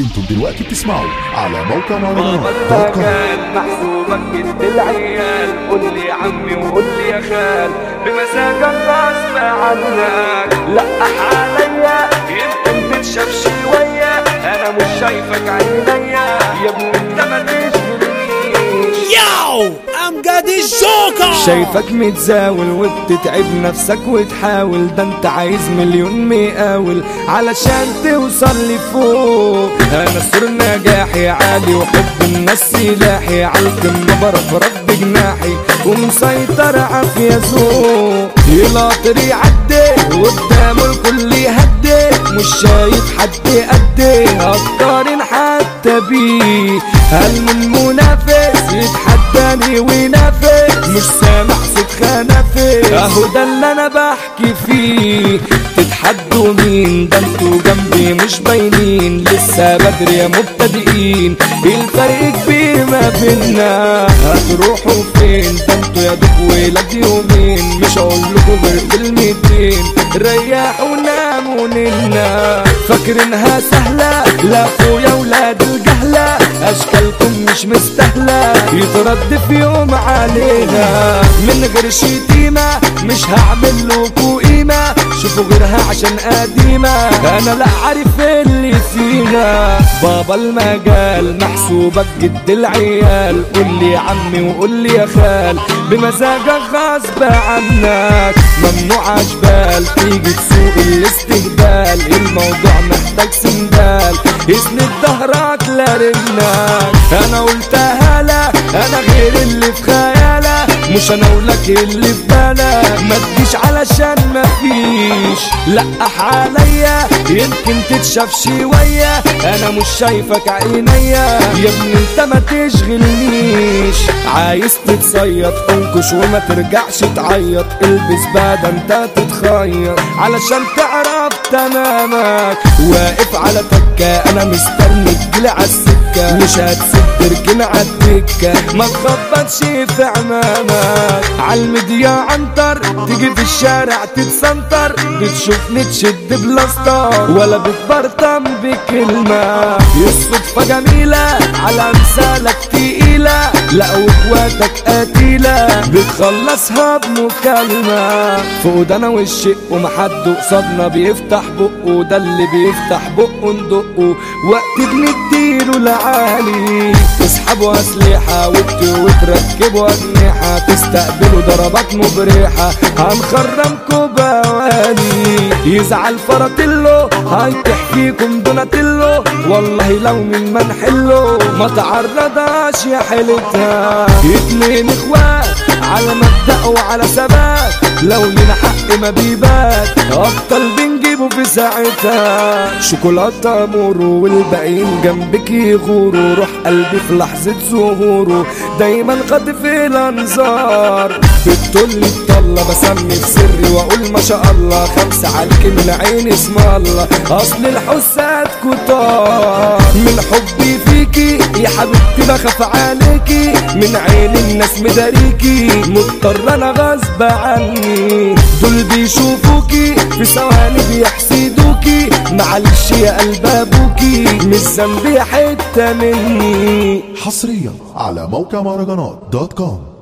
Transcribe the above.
أنتم دلوقتي بتسمعوا على موقع مهرجانات دوت كوم المكان محسوبك جد العيال؟ قول لي يا عمي وقول لي يا خال بمزاجك غصب عنك. لقح عليا يمكن تتشاف شوية أنا مش شايفك عينيا. يا ابني انت ما I'm Gaddy Joker. شايفك متزاول وبتتعب نفسك وتحاول ده انت عايز مليون مقاول علشان توصل لفوق. أنا سر نجاحي عالي وحب الناس سلاحي عالقمة برفرف بجناحي ومسيطر عافية ذوق. القطر يعدي وقدامه الكل يهدي مش شايف حد قدي. اقارن حتى بيه هل من منافس يتحداني وينافس؟ مش سامع صوت خنافس أهو ده اللي أنا بحكي فيه. تتحدوا مين؟ ده أنتوا جنبي مش باينين. لسه بدري يا مبتدئين. الفرق كبير ما بينا هتروحوا فين؟ ده أنتوا يا دوب ولاد يومين. مش هقول لكم غير كلمتين. ريحوا ناموا فاكرينها سهلة لا يا ولاد الجهلة. أشكالكم مش مستاهلة يترد في يوم علينا. من غير شتيمة مش هعمل لكم قيمة. شوفوا غيرها عشان قديمة. أنا لا عارف اللي فيها بابا المجال محسوبك جد العيال. قول لي عمي وقول لي يا خال. بمزاجك غصب عنك ممنوع اشبال تيجي تسوق الاستهبال. الموضوع محتاج سندال. اسند ظهرك لا رنك أنا قلتها لا أنا غير اللي في خيالك. مش أنا ولك اللي في بالك. ما تجيش علشان مفيش لقح عليا يمكن تتشاف شوية. أنا مش شايفك عينيا. يا ابني أنت ما تشغلنيش. عايز تتصيد انكش وما ترجعش تعيط. البس بعد انت تتخيط. علشان تعرف تمامك. واقف على تكة أنا مستني تجيلي عالسكة مش هتسيب تركن عالدكة ما تخبطش في عمامك عالميديا عنتر تيجي في الشارع تتسنتر. بتشوفني تشد بلاستر. ولا بتبرطم بكلمة. الصدفة جميلة على مثالك تقيلة. لا وإخواتك قتيلة بتخلصها بمكالمة. فوق أنا والشق ومحد قصادنا. بيفتح بقه ده اللي بيفتح بقه ندقه. وقت بنديله العالي تسحبوا أسلحة وت- وتركبوا أجنحة. تستقبلوا ضربات مبرحة. هنخرمكوا بواني يزعل فراتيلو هيطيح فيكم دوناتيلو والله لو من ما نحله ما تعرضهاش يا حيلتها. اتنين إخوات على مبدأ وعلى ثبات. لو لنا حق ما بيبات ابطال بنجيبه في ساعتها. شوكولاتة مورو والباقيين جنبك يغوروا. روح قلبي في لحظة ظهوره دايما خاطف الأنظار. بتقول لي الطلة بسمي في سري وأقول ما شاء الله خمسة عليك من عين اسم الله. أصل الحساد كتار. من حبي فيكي يا حبيبتي بخاف عليكي. من عين الناس مداريكي. مضطر أنا غصب عني. دول بيشوفوكي في ثواني بيحسدوكي. معلش يا قلب ابوكي مش ذنبي حتة مني. حصريا على موقع مهرجانات dot com.